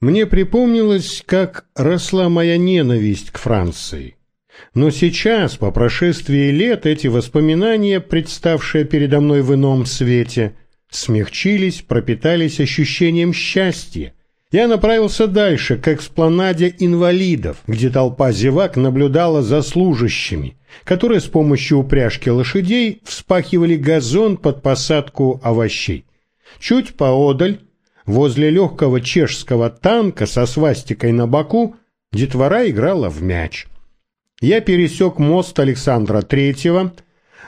Мне припомнилось, как росла моя ненависть к Франции. Но сейчас, по прошествии лет, эти воспоминания, представшие передо мной в ином свете, смягчились, пропитались ощущением счастья. Я направился дальше, к экспланаде инвалидов, где толпа зевак наблюдала за служащими, которые с помощью упряжки лошадей вспахивали газон под посадку овощей. Чуть поодаль Возле легкого чешского танка со свастикой на боку детвора играла в мяч. Я пересек мост Александра Третьего.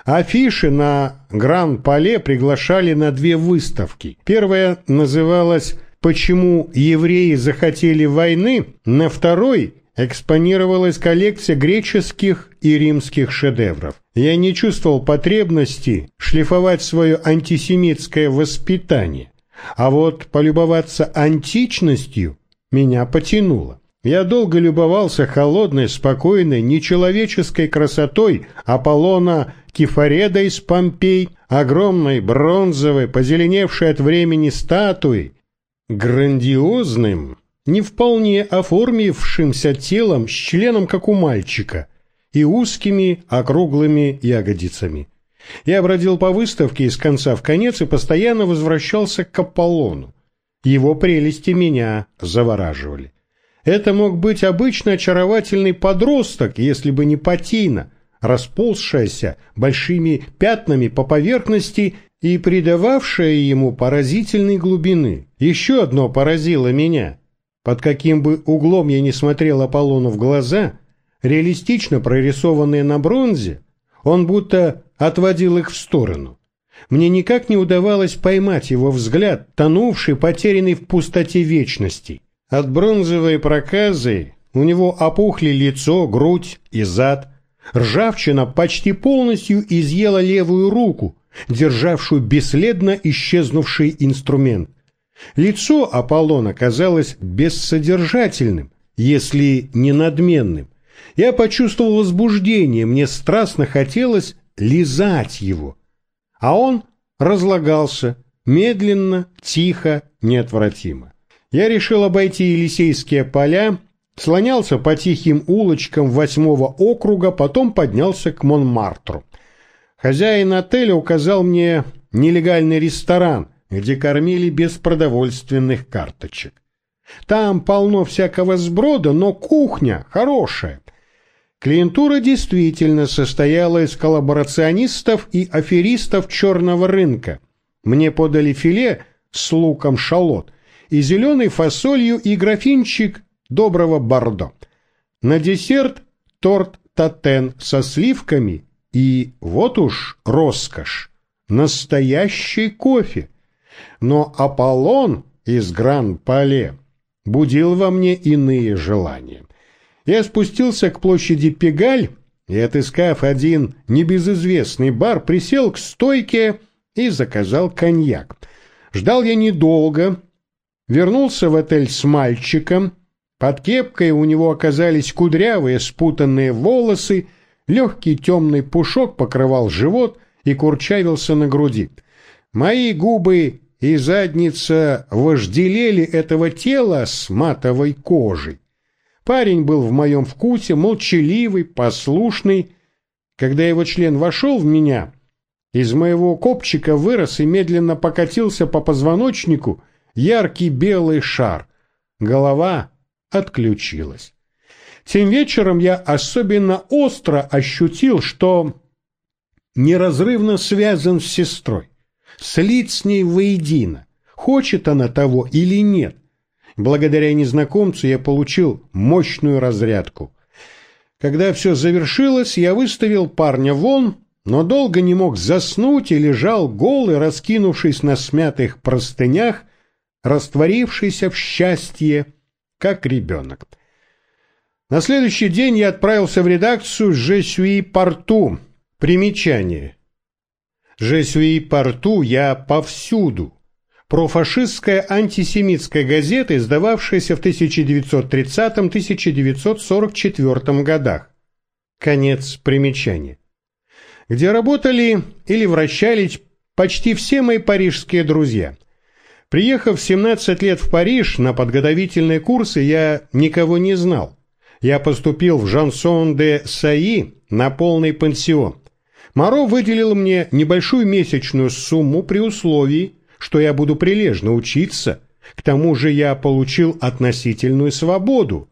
Афиши на Гран-Пале приглашали на две выставки. Первая называлась «Почему евреи захотели войны», на второй экспонировалась коллекция греческих и римских шедевров. Я не чувствовал потребности шлифовать свое антисемитское воспитание. А вот полюбоваться античностью меня потянуло. Я долго любовался холодной, спокойной, нечеловеческой красотой Аполлона Кефареда из Помпей, огромной бронзовой, позеленевшей от времени статуи, грандиозным, не вполне оформившимся телом с членом, как у мальчика, и узкими округлыми ягодицами. Я бродил по выставке из конца в конец и постоянно возвращался к Аполлону. Его прелести меня завораживали. Это мог быть обычно очаровательный подросток, если бы не патина, расползшаяся большими пятнами по поверхности и придававшая ему поразительной глубины. Еще одно поразило меня. Под каким бы углом я ни смотрел Аполлону в глаза, реалистично прорисованные на бронзе, он будто отводил их в сторону. Мне никак не удавалось поймать его взгляд, тонувший, потерянный в пустоте вечности. От бронзовой проказы у него опухли лицо, грудь и зад. Ржавчина почти полностью изъела левую руку, державшую бесследно исчезнувший инструмент. Лицо Аполлона казалось бессодержательным, если не надменным. Я почувствовал возбуждение, мне страстно хотелось лизать его. А он разлагался медленно, тихо, неотвратимо. Я решил обойти Елисейские поля, слонялся по тихим улочкам восьмого округа, потом поднялся к Монмартру. Хозяин отеля указал мне нелегальный ресторан, где кормили без продовольственных карточек. Там полно всякого сброда, но кухня хорошая. Клиентура действительно состояла из коллаборационистов и аферистов черного рынка. Мне подали филе с луком шалот и зеленой фасолью и графинчик доброго бордо. На десерт торт татен со сливками и, вот уж роскошь, настоящий кофе. Но Аполлон из Гран-Пале будил во мне иные желания. Я спустился к площади Пегаль и, отыскав один небезызвестный бар, присел к стойке и заказал коньяк. Ждал я недолго, вернулся в отель с мальчиком, под кепкой у него оказались кудрявые спутанные волосы, легкий темный пушок покрывал живот и курчавился на груди. Мои губы и задница вожделели этого тела с матовой кожей. Парень был в моем вкусе, молчаливый, послушный. Когда его член вошел в меня, из моего копчика вырос и медленно покатился по позвоночнику яркий белый шар. Голова отключилась. Тем вечером я особенно остро ощутил, что неразрывно связан с сестрой, слит с ней воедино, хочет она того или нет. Благодаря незнакомцу я получил мощную разрядку. Когда все завершилось, я выставил парня вон, но долго не мог заснуть и лежал голый, раскинувшись на смятых простынях, растворившийся в счастье, как ребенок. На следующий день я отправился в редакцию «Жесюи Порту». Примечание. «Жесюи Порту» я повсюду профашистская антисемитская газета, издававшаяся в 1930-1944 годах. Конец примечания. Где работали или вращались почти все мои парижские друзья. Приехав в 17 лет в Париж на подготовительные курсы, я никого не знал. Я поступил в Жансон де Саи на полный пансион. Моро выделил мне небольшую месячную сумму при условии, что я буду прилежно учиться. К тому же я получил относительную свободу.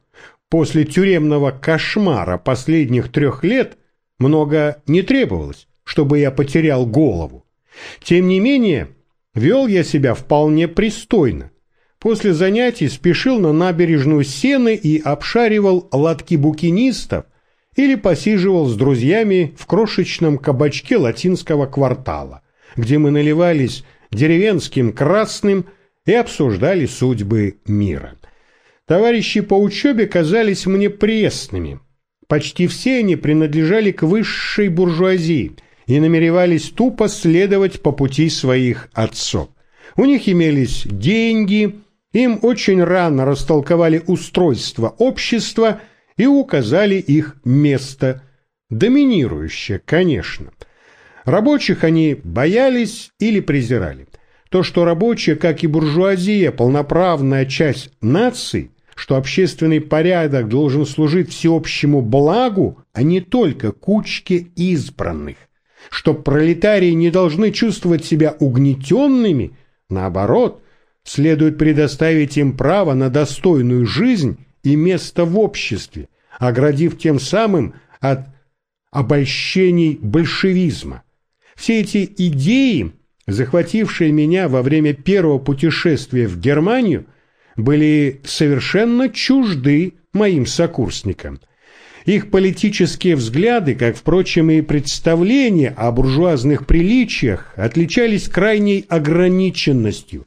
После тюремного кошмара последних трех лет много не требовалось, чтобы я потерял голову. Тем не менее, вел я себя вполне пристойно. После занятий спешил на набережную Сены и обшаривал лотки букинистов или посиживал с друзьями в крошечном кабачке латинского квартала, где мы наливались деревенским красным и обсуждали судьбы мира. Товарищи по учебе казались мне пресными. Почти все они принадлежали к высшей буржуазии и намеревались тупо следовать по пути своих отцов. У них имелись деньги, им очень рано растолковали устройство общества и указали их место, доминирующее, конечно. Рабочих они боялись или презирали. То, что рабочие, как и буржуазия, полноправная часть нации, что общественный порядок должен служить всеобщему благу, а не только кучке избранных, что пролетарии не должны чувствовать себя угнетенными, наоборот, следует предоставить им право на достойную жизнь и место в обществе, оградив тем самым от обольщений большевизма. Все эти идеи, захватившие меня во время первого путешествия в Германию, были совершенно чужды моим сокурсникам. Их политические взгляды, как, впрочем, и представления о буржуазных приличиях, отличались крайней ограниченностью.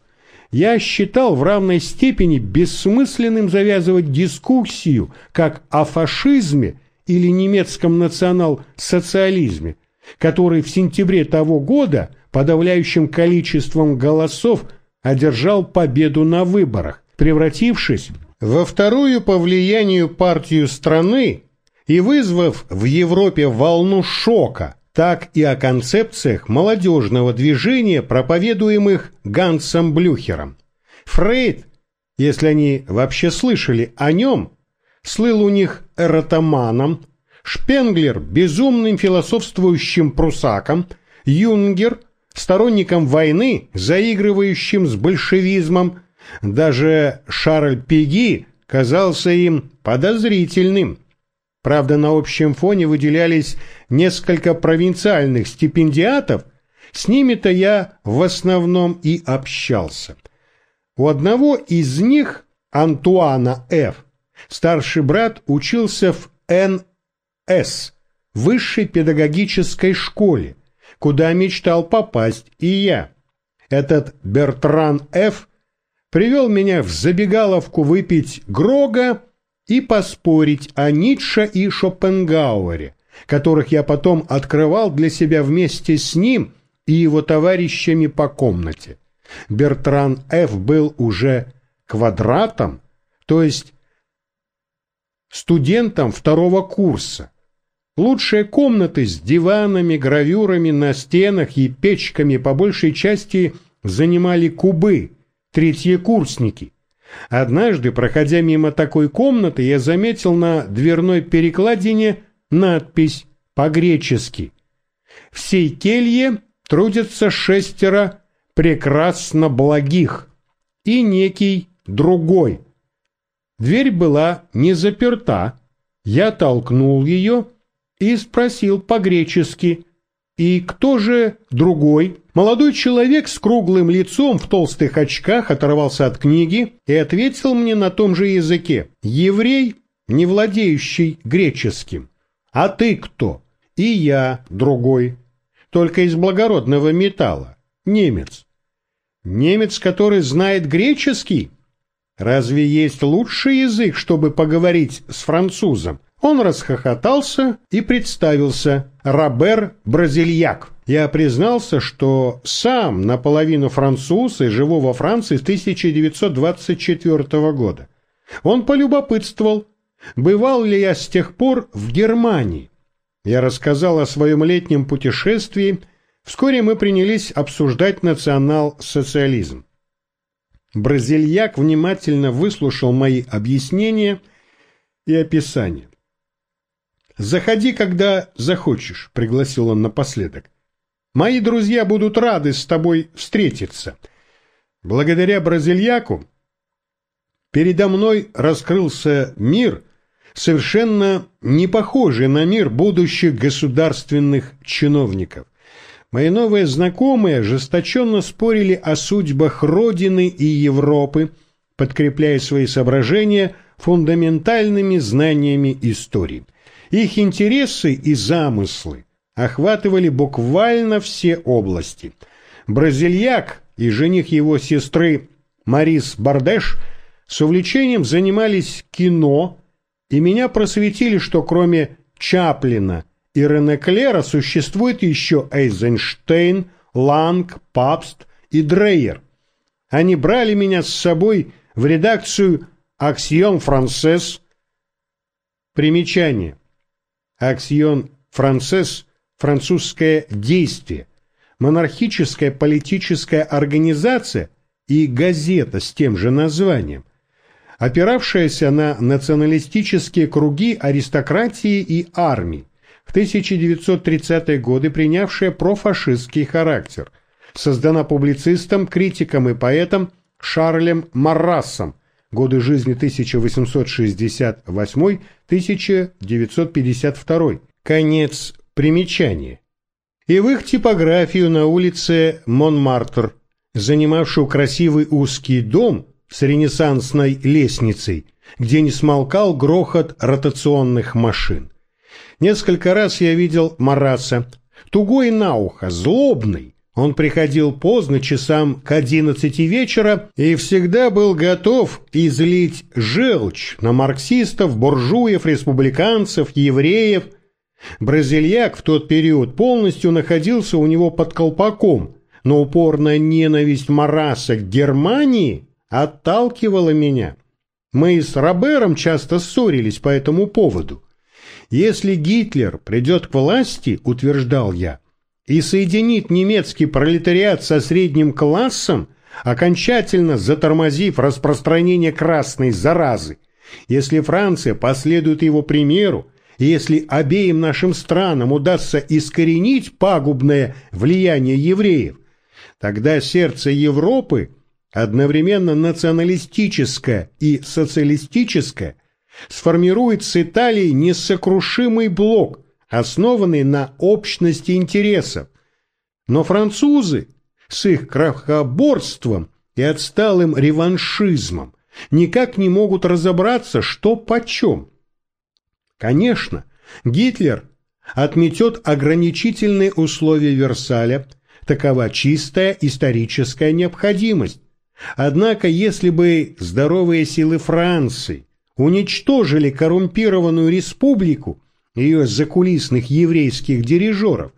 Я считал в равной степени бессмысленным завязывать дискуссию как о фашизме или немецком национал-социализме, который в сентябре того года подавляющим количеством голосов одержал победу на выборах, превратившись во вторую по влиянию партию страны и вызвав в Европе волну шока, так и о концепциях молодежного движения, проповедуемых Гансом Блюхером. Фрейд, если они вообще слышали о нем, слыл у них эротоманом, Шпенглер – безумным философствующим прусаком, Юнгер – сторонником войны, заигрывающим с большевизмом, даже Шарль Пеги казался им подозрительным. Правда, на общем фоне выделялись несколько провинциальных стипендиатов, с ними-то я в основном и общался. У одного из них, Антуана Ф., старший брат учился в Н. С. высшей педагогической школе, куда мечтал попасть и я. Этот Бертран Ф. привел меня в забегаловку выпить Грога и поспорить о Ницше и Шопенгауэре, которых я потом открывал для себя вместе с ним и его товарищами по комнате. Бертран Ф. был уже квадратом, то есть студентом второго курса, Лучшие комнаты с диванами, гравюрами на стенах и печками по большей части занимали кубы, третьекурсники. Однажды, проходя мимо такой комнаты, я заметил на дверной перекладине надпись по-гречески «В сей келье трудятся шестеро прекрасно благих» и некий другой. Дверь была не заперта. Я толкнул ее и спросил по-гречески «И кто же другой?» Молодой человек с круглым лицом в толстых очках оторвался от книги и ответил мне на том же языке «Еврей, не владеющий греческим». «А ты кто?» «И я другой, только из благородного металла, немец». «Немец, который знает греческий?» Разве есть лучший язык, чтобы поговорить с французом? Он расхохотался и представился Робер Бразильяк. Я признался, что сам наполовину француз и живу во Франции с 1924 года. Он полюбопытствовал, бывал ли я с тех пор в Германии. Я рассказал о своем летнем путешествии. Вскоре мы принялись обсуждать национал-социализм. Бразильяк внимательно выслушал мои объяснения и описания. «Заходи, когда захочешь», — пригласил он напоследок. «Мои друзья будут рады с тобой встретиться». Благодаря бразильяку передо мной раскрылся мир, совершенно не похожий на мир будущих государственных чиновников. Мои новые знакомые ожесточенно спорили о судьбах Родины и Европы, подкрепляя свои соображения фундаментальными знаниями истории. Их интересы и замыслы охватывали буквально все области. Бразильяк и жених его сестры Марис Бардеш с увлечением занимались кино, и меня просветили, что кроме Чаплина и Рене Клера существует еще Эйзенштейн, Ланг, Папст и Дрейер. Они брали меня с собой в редакцию «Аксион Францесс». Примечание. «Аксион Францесс» – французское действие, монархическая политическая организация и газета с тем же названием, опиравшаяся на националистические круги аристократии и армии, в 1930-е годы принявшая профашистский характер, создана публицистом, критиком и поэтом Шарлем Маррассом, годы жизни 1868-1952, конец примечания. И в их типографию на улице Монмартр, занимавшую красивый узкий дом с ренессансной лестницей, где не смолкал грохот ротационных машин. Несколько раз я видел Мараса. Тугой на ухо, злобный. Он приходил поздно, часам к одиннадцати вечера, и всегда был готов излить желчь на марксистов, буржуев, республиканцев, евреев. Бразильяк в тот период полностью находился у него под колпаком, но упорная ненависть Мараса к Германии отталкивала меня. Мы с Робером часто ссорились по этому поводу. Если Гитлер придет к власти, утверждал я, и соединит немецкий пролетариат со средним классом, окончательно затормозив распространение красной заразы, если Франция последует его примеру, если обеим нашим странам удастся искоренить пагубное влияние евреев, тогда сердце Европы, одновременно националистическое и социалистическое, сформирует с Италией несокрушимый блок, основанный на общности интересов. Но французы с их крахоборством и отсталым реваншизмом никак не могут разобраться, что почем. Конечно, Гитлер отметет ограничительные условия Версаля, такова чистая историческая необходимость. Однако, если бы здоровые силы Франции уничтожили коррумпированную республику, ее закулисных еврейских дирижеров,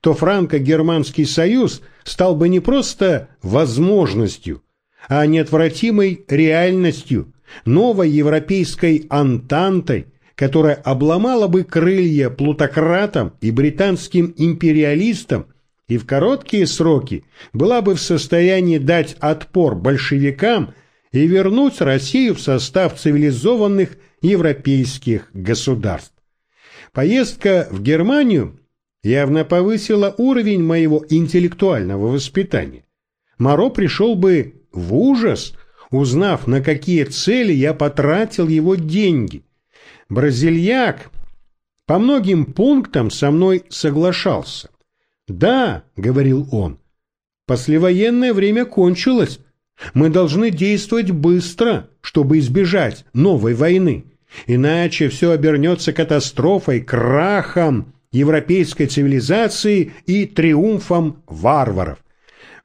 то франко-германский союз стал бы не просто возможностью, а неотвратимой реальностью, новой европейской антантой, которая обломала бы крылья плутократам и британским империалистам и в короткие сроки была бы в состоянии дать отпор большевикам – и вернуть Россию в состав цивилизованных европейских государств. Поездка в Германию явно повысила уровень моего интеллектуального воспитания. Моро пришел бы в ужас, узнав, на какие цели я потратил его деньги. Бразильяк по многим пунктам со мной соглашался. «Да», — говорил он, — «послевоенное время кончилось, мы должны действовать быстро, чтобы избежать новой войны. Иначе все обернется катастрофой, крахом европейской цивилизации и триумфом варваров.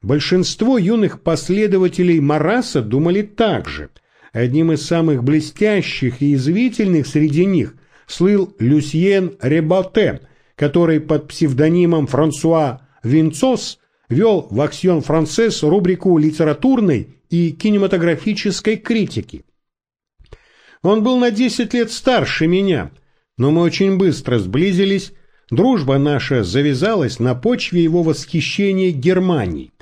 Большинство юных последователей Мараса думали так же. Одним из самых блестящих и извительных среди них слыл Люсьен Реботе, который под псевдонимом Франсуа Винцос вел в «Аксьон Францесс» рубрику литературной и кинематографической критики. Он был на 10 лет старше меня, но мы очень быстро сблизились, дружба наша завязалась на почве его восхищения Германией.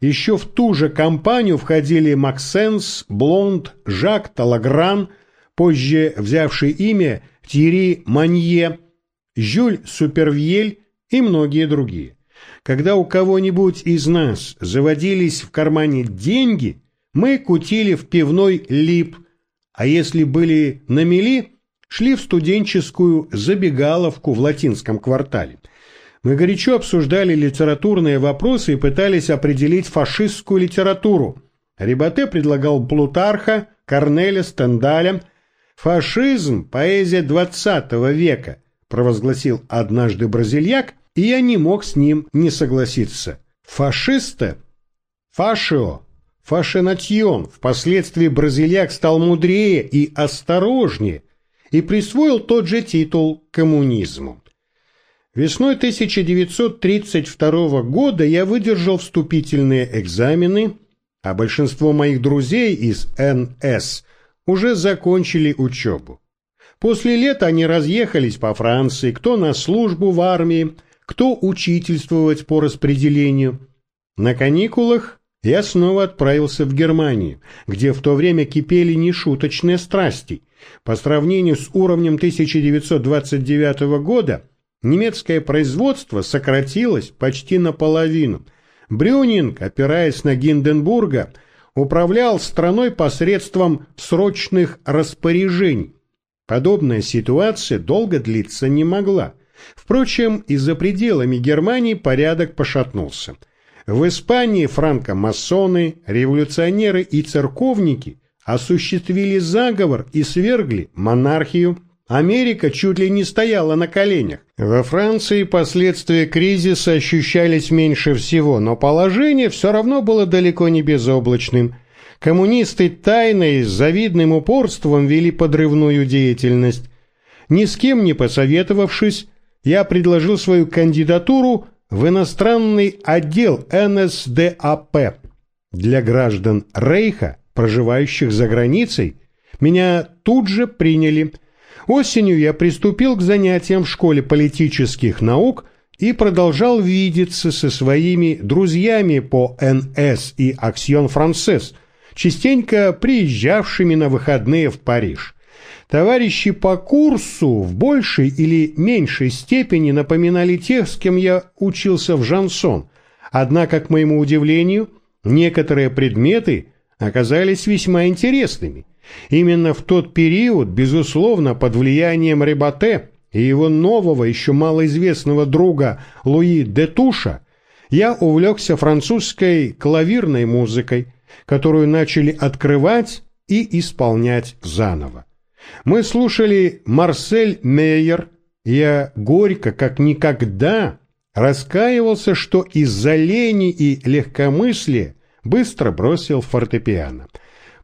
Еще в ту же компанию входили Максенс, Блонд, Жак Талагран, позже взявший имя Тири Манье, Жюль Супервьель и многие другие. Когда у кого-нибудь из нас заводились в кармане деньги, мы кутили в пивной лип, а если были на мели, шли в студенческую забегаловку в латинском квартале. Мы горячо обсуждали литературные вопросы и пытались определить фашистскую литературу. Рибате предлагал Плутарха, Корнеля, Стендаля. «Фашизм – поэзия XX века», – провозгласил однажды бразильяк, и я не мог с ним не согласиться. Фашиста – фашио, фашенатьон, впоследствии бразильяк стал мудрее и осторожнее и присвоил тот же титул коммунизму. Весной 1932 года я выдержал вступительные экзамены, а большинство моих друзей из НС уже закончили учебу. После лета они разъехались по Франции, кто на службу в армии, кто учительствовать по распределению. На каникулах я снова отправился в Германию, где в то время кипели нешуточные страсти. По сравнению с уровнем 1929 года немецкое производство сократилось почти наполовину. Брюнинг, опираясь на Гинденбурга, управлял страной посредством срочных распоряжений. Подобная ситуация долго длиться не могла. Впрочем, и за пределами Германии порядок пошатнулся. В Испании франко-масоны, революционеры и церковники осуществили заговор и свергли монархию. Америка чуть ли не стояла на коленях. Во Франции последствия кризиса ощущались меньше всего, но положение все равно было далеко не безоблачным. Коммунисты тайно и с завидным упорством вели подрывную деятельность. Ни с кем не посоветовавшись, я предложил свою кандидатуру в иностранный отдел НСДАП для граждан Рейха, проживающих за границей. Меня тут же приняли. Осенью я приступил к занятиям в школе политических наук и продолжал видеться со своими друзьями по НС и Аксьон Францесс, частенько приезжавшими на выходные в Париж. Товарищи по курсу в большей или меньшей степени напоминали тех, с кем я учился в Жансон, однако, к моему удивлению, некоторые предметы оказались весьма интересными. Именно в тот период, безусловно, под влиянием Ребате и его нового, еще малоизвестного друга Луи де Туша, я увлекся французской клавирной музыкой, которую начали открывать и исполнять заново. Мы слушали Марсель Мейер. Я горько, как никогда, раскаивался, что из-за лени и легкомыслия быстро бросил фортепиано.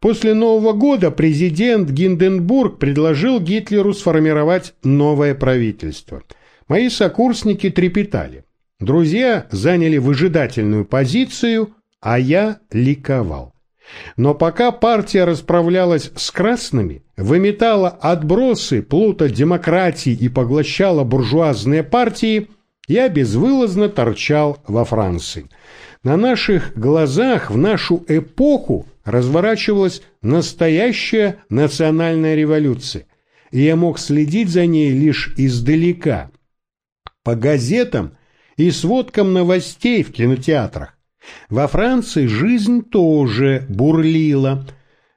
После Нового года президент Гинденбург предложил Гитлеру сформировать новое правительство. Мои сокурсники трепетали. Друзья заняли выжидательную позицию, а я ликовал. Но пока партия расправлялась с красными, выметала отбросы плута демократии и поглощала буржуазные партии, я безвылазно торчал во Франции. На наших глазах в нашу эпоху разворачивалась настоящая национальная революция, и я мог следить за ней лишь издалека. По газетам и сводкам новостей в кинотеатрах во Франции жизнь тоже бурлила.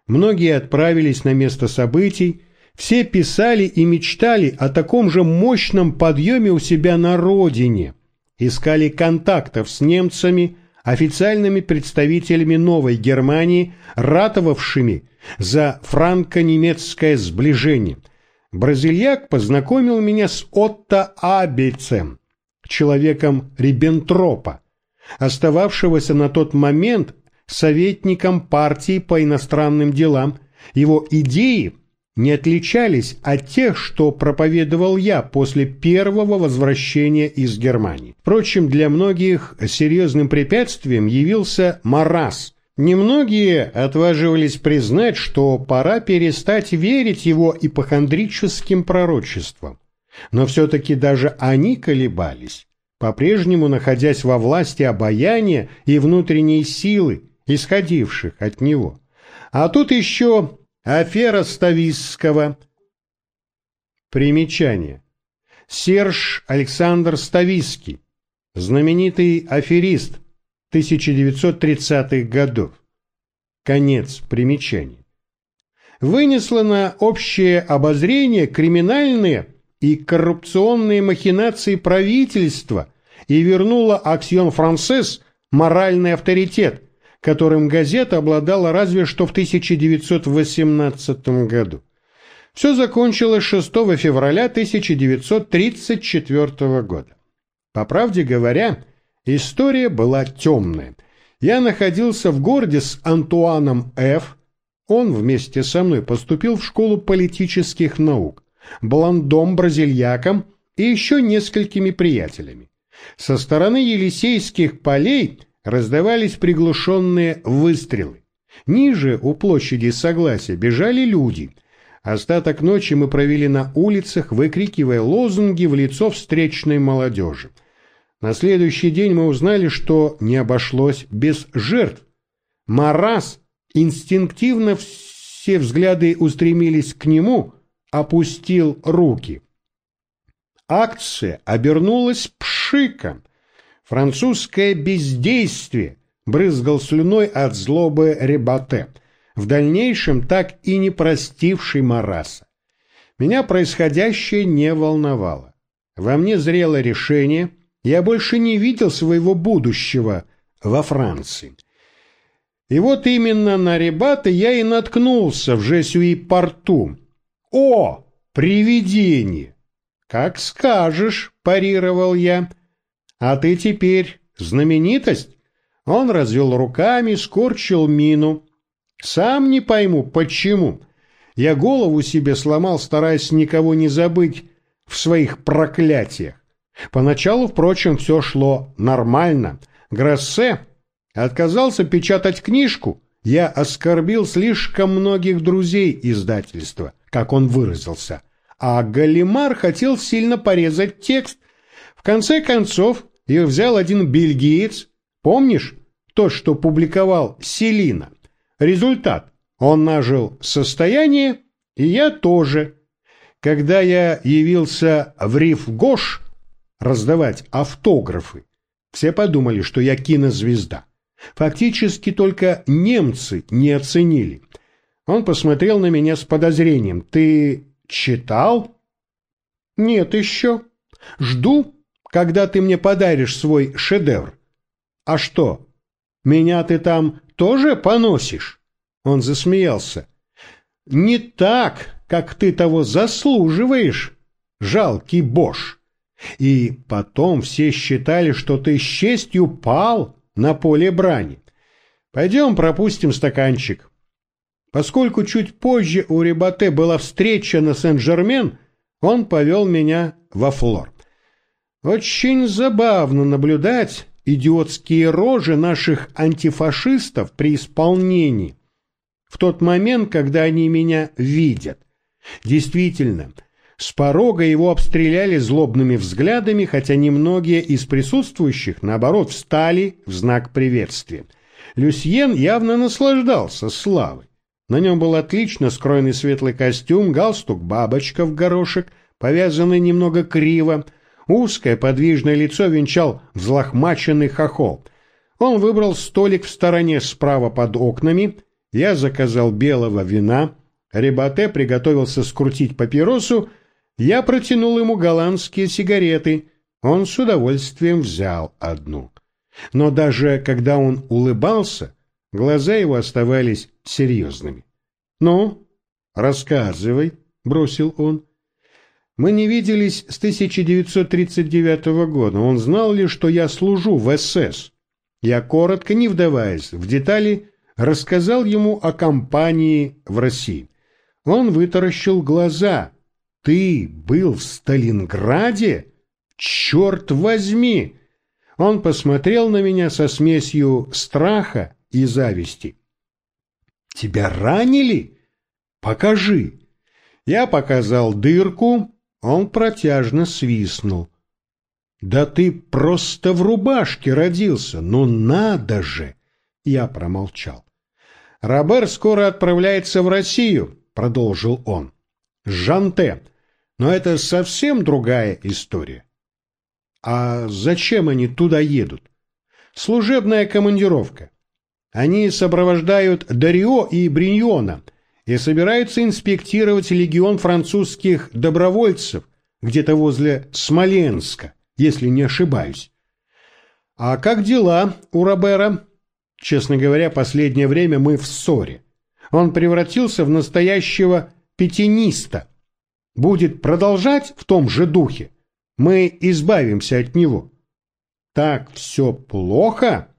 Многие отправились на место событий, все писали и мечтали о таком же мощном подъеме у себя на родине, искали контактов с немцами, официальными представителями Новой Германии, ратовавшими за франко-немецкое сближение. Бразильяк познакомил меня с Отто Абельцем, человеком Риббентропа, остававшегося на тот момент советником партии по иностранным делам, его идеи не отличались от тех, что проповедовал я после первого возвращения из Германии. Впрочем, для многих серьезным препятствием явился Марас. Немногие отваживались признать, что пора перестать верить его ипохондрическим пророчествам. Но все-таки даже они колебались. По-прежнему находясь во власти обаяния и внутренней силы, исходивших от него. А тут еще афера Стависского. Примечание. Серж Александр Ставиский, знаменитый аферист 1930-х годов. Конец примечаний. Вынесла на общее обозрение криминальные и коррупционные махинации правительства и вернула Аксион Францесс моральный авторитет, которым газета обладала разве что в 1918 году. Все закончилось 6 февраля 1934 года. По правде говоря, история была темная. Я находился в городе с Антуаном Ф., он вместе со мной поступил в школу политических наук, Бландом Бразильяком и еще несколькими приятелями. Со стороны Елисейских полей раздавались приглушенные выстрелы. Ниже, у площади Согласия, бежали люди. Остаток ночи мы провели на улицах, выкрикивая лозунги в лицо встречной молодежи. На следующий день мы узнали, что не обошлось без жертв. Марас инстинктивно все взгляды устремились к нему, опустил руки. Акция обернулась пшиком. Французское бездействие брызгал слюной от злобы Ребате, в дальнейшем так и не простивший Мараса. Меня происходящее не волновало. Во мне зрело решение, я больше не видел своего будущего во Франции. И вот именно на Ребаты я и наткнулся в Жесюи-порту. О, привидение! Как скажешь, парировал я. А ты теперь знаменитость? Он развел руками, скорчил мину. Сам не пойму, почему. Я голову себе сломал, стараясь никого не забыть в своих проклятиях. Поначалу, впрочем, все шло нормально. Гроссе отказался печатать книжку, я оскорбил слишком многих друзей издательства, как он выразился, а Галимар хотел сильно порезать текст. В конце концов, их взял один бельгиец, помнишь, тот, что публиковал Селина. Результат – он нажил состояние, и я тоже. Когда я явился в Риф-Гош раздавать автографы, все подумали, что я кинозвезда. Фактически только немцы не оценили. Он посмотрел на меня с подозрением. «Ты читал?» «Нет еще. Жду, когда ты мне подаришь свой шедевр». «А что, меня ты там тоже поносишь?» Он засмеялся. «Не так, как ты того заслуживаешь, жалкий Бош. И потом все считали, что ты с честью пал на поле брани. Пойдем пропустим стаканчик. Поскольку чуть позже у Ребате была встреча на Сен-Жермен, он повел меня во флор. Очень забавно наблюдать идиотские рожи наших антифашистов при исполнении. В тот момент, когда они меня видят. Действительно, с порога его обстреляли злобными взглядами, хотя немногие из присутствующих, наоборот, встали в знак приветствия. Люсьен явно наслаждался славой. На нем был отлично скроенный светлый костюм, галстук-бабочка в горошек, повязанный немного криво, узкое подвижное лицо венчал взлохмаченный хохол. Он выбрал столик в стороне справа под окнами, я заказал белого вина, Ребате приготовился скрутить папиросу, я протянул ему голландские сигареты. Он с удовольствием взял одну. Но даже когда он улыбался, глаза его оставались серьезными. «Ну, рассказывай», — бросил он. «Мы не виделись с 1939 года. Он знал ли, что я служу в СС?» Я, коротко, не вдаваясь в детали, рассказал ему о кампании в России. Он вытаращил глаза, ты был в Сталинграде? Черт возьми! Он посмотрел на меня со смесью страха и зависти. Тебя ранили? Покажи. Я показал дырку, он протяжно свистнул. Да ты просто в рубашке родился, ну надо же! Я промолчал. Робер скоро отправляется в Россию, продолжил он. Жанте. Но это совсем другая история. А зачем они туда едут? Служебная командировка. Они сопровождают Дарио и Бриньона и собираются инспектировать легион французских добровольцев где-то возле Смоленска, если не ошибаюсь. А как дела у Робера? Честно говоря, последнее время мы в ссоре. Он превратился в настоящего пятиниста. Будет продолжать в том же духе. Мы избавимся от него. Так все плохо?